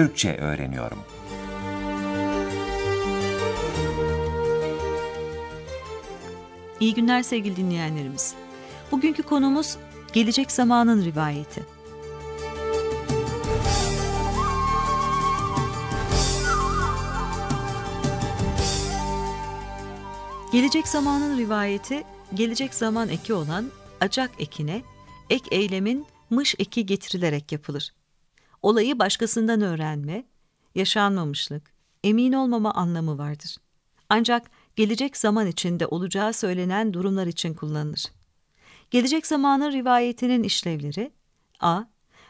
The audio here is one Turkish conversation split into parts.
Türkçe öğreniyorum. İyi günler sevgili dinleyenlerimiz. Bugünkü konumuz gelecek zamanın rivayeti. Gelecek zamanın rivayeti, gelecek zaman eki olan acak ekine, ek eylemin mış eki getirilerek yapılır. Olayı başkasından öğrenme, yaşanmamışlık, emin olmama anlamı vardır. Ancak gelecek zaman içinde olacağı söylenen durumlar için kullanılır. Gelecek zamanın rivayetinin işlevleri a.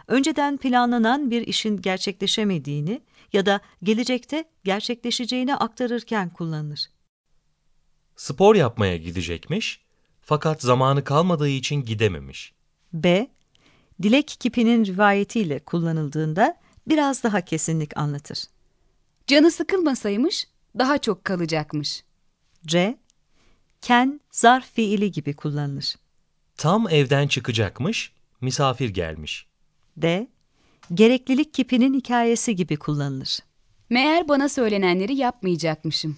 Önceden planlanan bir işin gerçekleşemediğini ya da gelecekte gerçekleşeceğini aktarırken kullanılır. Spor yapmaya gidecekmiş fakat zamanı kalmadığı için gidememiş. B. Dilek kipinin rivayetiyle kullanıldığında biraz daha kesinlik anlatır. Canı sıkılmasaymış daha çok kalacakmış. C. Ken zarf fiili gibi kullanılır. Tam evden çıkacakmış, misafir gelmiş. D. Gereklilik kipinin hikayesi gibi kullanılır. Meğer bana söylenenleri yapmayacakmışım.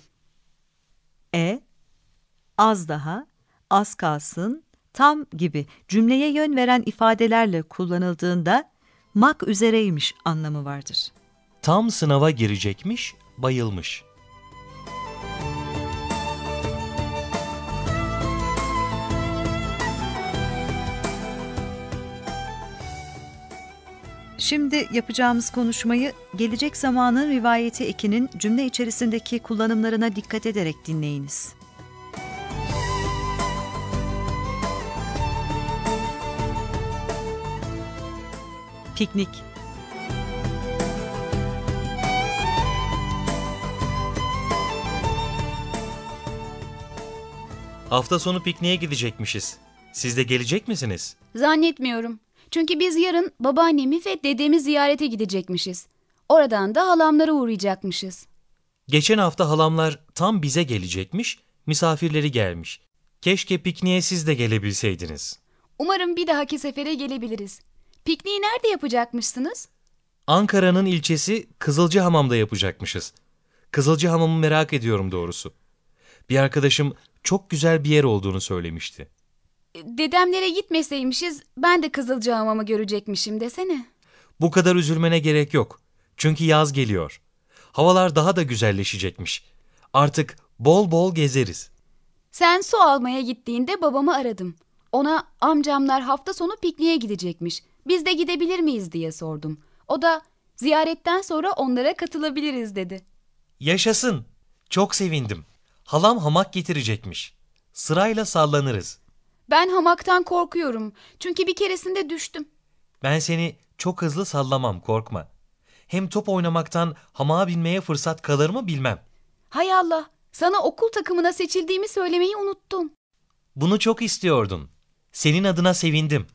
E. Az daha, az kalsın, tam gibi cümleye yön veren ifadelerle kullanıldığında mak üzereymiş anlamı vardır. Tam sınava girecekmiş, bayılmış. Şimdi yapacağımız konuşmayı gelecek zamanın rivayeti ekinin cümle içerisindeki kullanımlarına dikkat ederek dinleyiniz. Piknik Hafta sonu pikniğe gidecekmişiz. Siz de gelecek misiniz? Zannetmiyorum. Çünkü biz yarın babaannemi ve dedemi ziyarete gidecekmişiz. Oradan da halamlara uğrayacakmışız. Geçen hafta halamlar tam bize gelecekmiş, misafirleri gelmiş. Keşke pikniğe siz de gelebilseydiniz. Umarım bir dahaki sefere gelebiliriz. Pikniği nerede yapacakmışsınız? Ankara'nın ilçesi Kızılcahamam'da yapacakmışız. Kızılcahamam'ı merak ediyorum doğrusu. Bir arkadaşım çok güzel bir yer olduğunu söylemişti. Dedemlere gitmeseymişiz ben de Kızılcahamam'ı görecekmişim desene. Bu kadar üzülmene gerek yok. Çünkü yaz geliyor. Havalar daha da güzelleşecekmiş. Artık bol bol gezeriz. Sen su almaya gittiğinde babamı aradım. Ona amcamlar hafta sonu pikniğe gidecekmiş. Biz de gidebilir miyiz diye sordum. O da ziyaretten sonra onlara katılabiliriz dedi. Yaşasın. Çok sevindim. Halam hamak getirecekmiş. Sırayla sallanırız. Ben hamaktan korkuyorum. Çünkü bir keresinde düştüm. Ben seni çok hızlı sallamam korkma. Hem top oynamaktan hamağa binmeye fırsat kalır mı bilmem. Hay Allah, sana okul takımına seçildiğimi söylemeyi unuttum. Bunu çok istiyordun. Senin adına sevindim.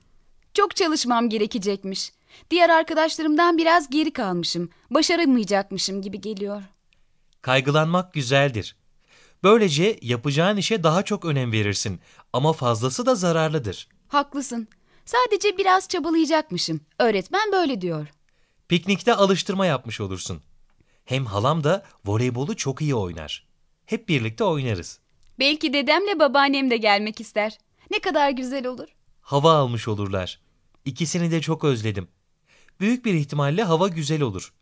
Çok çalışmam gerekecekmiş. Diğer arkadaşlarımdan biraz geri kalmışım. Başaramayacakmışım gibi geliyor. Kaygılanmak güzeldir. Böylece yapacağın işe daha çok önem verirsin ama fazlası da zararlıdır. Haklısın. Sadece biraz çabalayacakmışım. Öğretmen böyle diyor. Piknikte alıştırma yapmış olursun. Hem halam da voleybolu çok iyi oynar. Hep birlikte oynarız. Belki dedemle babaannem de gelmek ister. Ne kadar güzel olur. Hava almış olurlar. İkisini de çok özledim. Büyük bir ihtimalle hava güzel olur.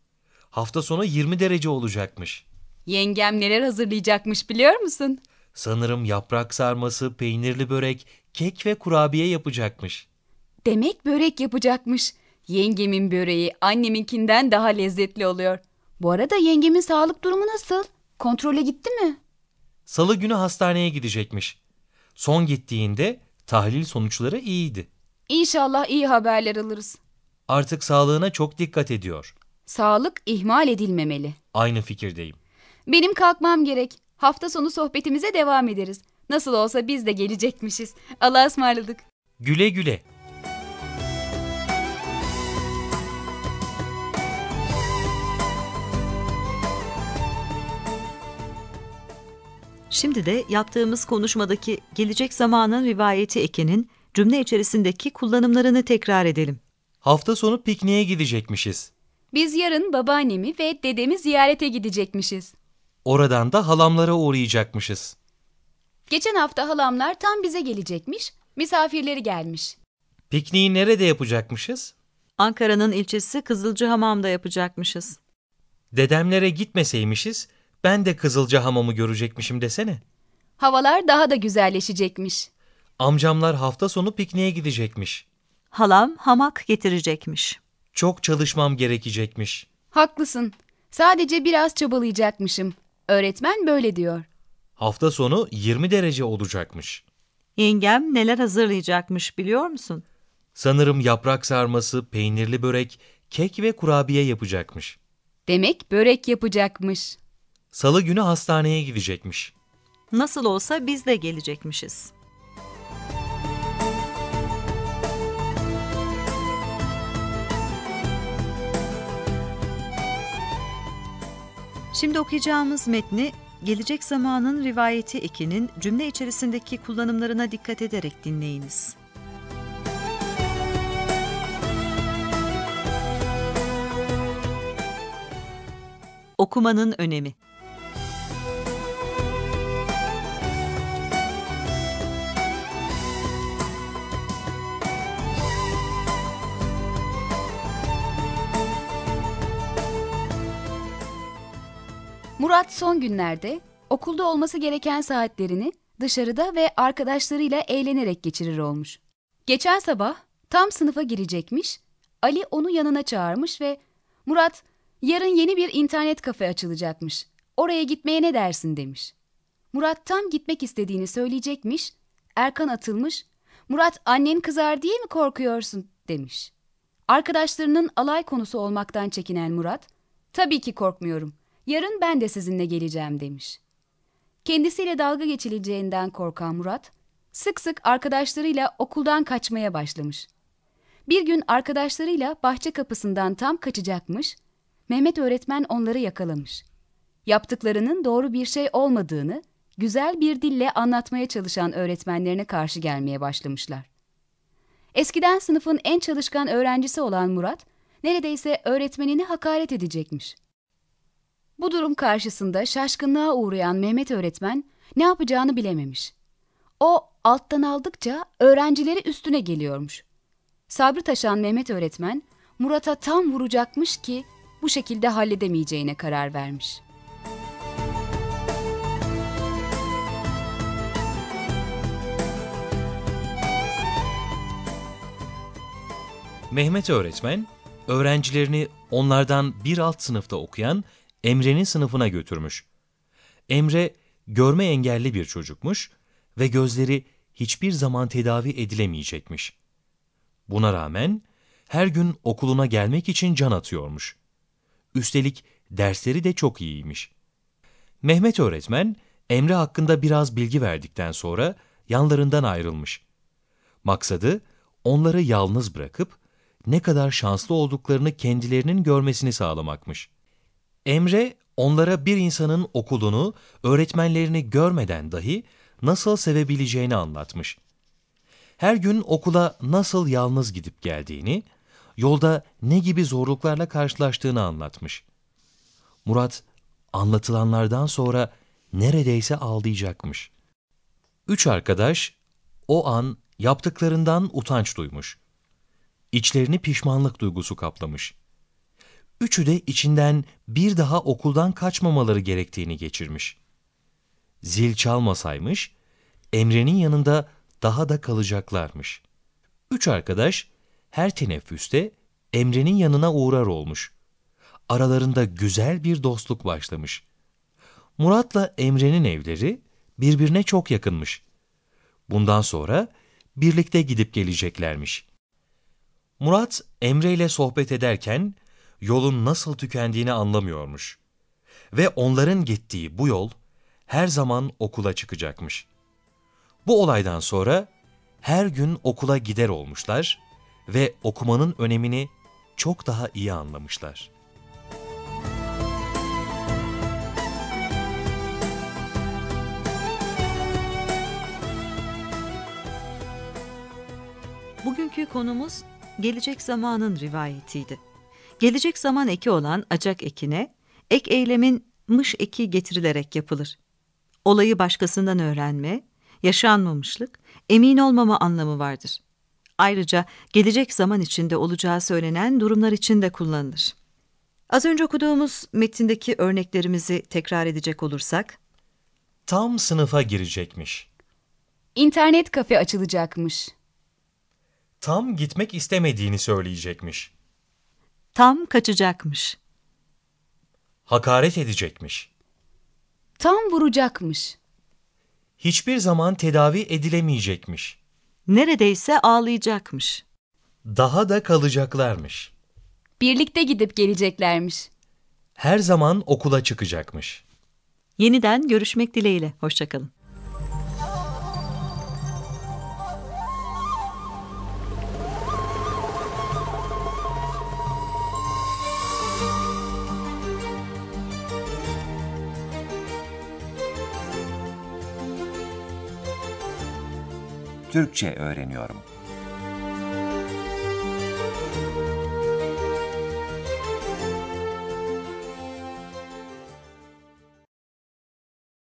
Hafta sonu 20 derece olacakmış. Yengem neler hazırlayacakmış biliyor musun? Sanırım yaprak sarması, peynirli börek, kek ve kurabiye yapacakmış. Demek börek yapacakmış. Yengemin böreği anneminkinden daha lezzetli oluyor. Bu arada yengemin sağlık durumu nasıl? Kontrole gitti mi? Salı günü hastaneye gidecekmiş. Son gittiğinde tahlil sonuçları iyiydi. İnşallah iyi haberler alırız. Artık sağlığına çok dikkat ediyor. Sağlık ihmal edilmemeli. Aynı fikirdeyim. Benim kalkmam gerek. Hafta sonu sohbetimize devam ederiz. Nasıl olsa biz de gelecekmişiz. Allah'a ısmarladık. Güle güle. Şimdi de yaptığımız konuşmadaki gelecek zamanın rivayeti ekinin cümle içerisindeki kullanımlarını tekrar edelim. Hafta sonu pikniğe gidecekmişiz. Biz yarın babaannemi ve dedemi ziyarete gidecekmişiz. Oradan da halamlara uğrayacakmışız. Geçen hafta halamlar tam bize gelecekmiş, misafirleri gelmiş. Pikniği nerede yapacakmışız? Ankara'nın ilçesi Kızılcıhamam'da yapacakmışız. Dedemlere gitmeseymişiz, ben de Kızılcahamam'ı görecekmişim desene. Havalar daha da güzelleşecekmiş. Amcamlar hafta sonu pikniğe gidecekmiş. Halam hamak getirecekmiş. Çok çalışmam gerekecekmiş. Haklısın. Sadece biraz çabalayacakmışım. Öğretmen böyle diyor. Hafta sonu 20 derece olacakmış. Yengem neler hazırlayacakmış biliyor musun? Sanırım yaprak sarması, peynirli börek, kek ve kurabiye yapacakmış. Demek börek yapacakmış. Salı günü hastaneye gidecekmiş. Nasıl olsa biz de gelecekmişiz. Şimdi okuyacağımız metni gelecek zamanın rivayeti ekinin cümle içerisindeki kullanımlarına dikkat ederek dinleyiniz. Okumanın önemi Murat son günlerde okulda olması gereken saatlerini dışarıda ve arkadaşlarıyla eğlenerek geçirir olmuş. Geçen sabah tam sınıfa girecekmiş, Ali onu yanına çağırmış ve Murat yarın yeni bir internet kafe açılacakmış. Oraya gitmeye ne dersin demiş. Murat tam gitmek istediğini söyleyecekmiş, Erkan atılmış, Murat annen kızar diye mi korkuyorsun demiş. Arkadaşlarının alay konusu olmaktan çekinen Murat, tabii ki korkmuyorum, yarın ben de sizinle geleceğim demiş. Kendisiyle dalga geçileceğinden korkan Murat, sık sık arkadaşlarıyla okuldan kaçmaya başlamış. Bir gün arkadaşlarıyla bahçe kapısından tam kaçacakmış, Mehmet öğretmen onları yakalamış. Yaptıklarının doğru bir şey olmadığını, güzel bir dille anlatmaya çalışan öğretmenlerine karşı gelmeye başlamışlar. Eskiden sınıfın en çalışkan öğrencisi olan Murat, neredeyse öğretmenini hakaret edecekmiş. Bu durum karşısında şaşkınlığa uğrayan Mehmet öğretmen ne yapacağını bilememiş. O alttan aldıkça öğrencileri üstüne geliyormuş. Sabrı taşan Mehmet öğretmen Murat'a tam vuracakmış ki bu şekilde halledemeyeceğine karar vermiş. Mehmet öğretmen, öğrencilerini onlardan bir alt sınıfta okuyan Emre'nin sınıfına götürmüş. Emre, görme engelli bir çocukmuş ve gözleri hiçbir zaman tedavi edilemeyecekmiş. Buna rağmen her gün okuluna gelmek için can atıyormuş. Üstelik dersleri de çok iyiymiş. Mehmet öğretmen, Emre hakkında biraz bilgi verdikten sonra yanlarından ayrılmış. Maksadı, onları yalnız bırakıp ne kadar şanslı olduklarını kendilerinin görmesini sağlamakmış. Emre, onlara bir insanın okulunu, öğretmenlerini görmeden dahi nasıl sevebileceğini anlatmış. Her gün okula nasıl yalnız gidip geldiğini, yolda ne gibi zorluklarla karşılaştığını anlatmış. Murat, anlatılanlardan sonra neredeyse ağlayacakmış. Üç arkadaş o an yaptıklarından utanç duymuş. İçlerini pişmanlık duygusu kaplamış. Üçü de içinden bir daha okuldan kaçmamaları gerektiğini geçirmiş. Zil çalmasaymış, Emre'nin yanında daha da kalacaklarmış. Üç arkadaş her teneffüste Emre'nin yanına uğrar olmuş. Aralarında güzel bir dostluk başlamış. Murat'la Emre'nin evleri birbirine çok yakınmış. Bundan sonra birlikte gidip geleceklermiş. Murat Emre ile sohbet ederken yolun nasıl tükendiğini anlamıyormuş. Ve onların gittiği bu yol her zaman okula çıkacakmış. Bu olaydan sonra her gün okula gider olmuşlar ve okumanın önemini çok daha iyi anlamışlar. Bugünkü konumuz gelecek zamanın rivayetiydi. Gelecek zaman eki olan acak ekine ek eylemin mış eki getirilerek yapılır. Olayı başkasından öğrenme, yaşanmamışlık, emin olmama anlamı vardır. Ayrıca gelecek zaman içinde olacağı söylenen durumlar için de kullanılır. Az önce okuduğumuz metindeki örneklerimizi tekrar edecek olursak, Tam sınıfa girecekmiş. İnternet kafe açılacakmış. Tam gitmek istemediğini söyleyecekmiş. Tam kaçacakmış, Hakaret edecekmiş. Tam vuracakmış. Hiçbir zaman tedavi edilemeyecekmiş. neredeyse ağlayacakmış. Daha da kalacaklarmış. Birlikte gidip geleceklermiş. Her zaman okula çıkacakmış. Yeniden görüşmek dileğiyle, hoşçakalın. Türkçe öğreniyorum.